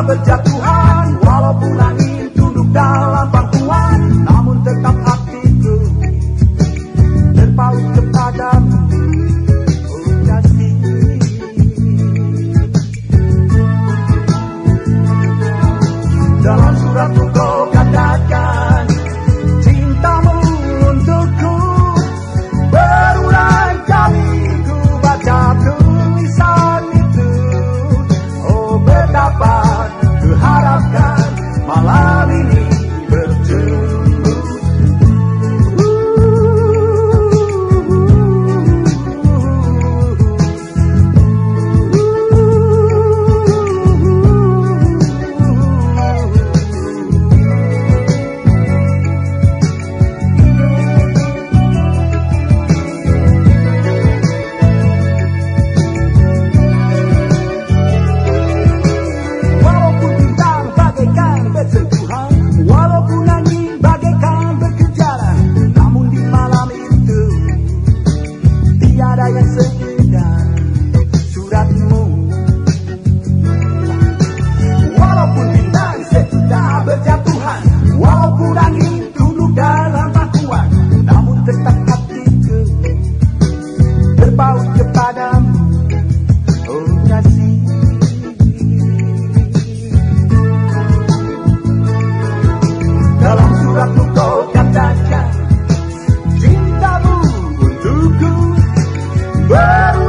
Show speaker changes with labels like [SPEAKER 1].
[SPEAKER 1] Baba doctor. Woo!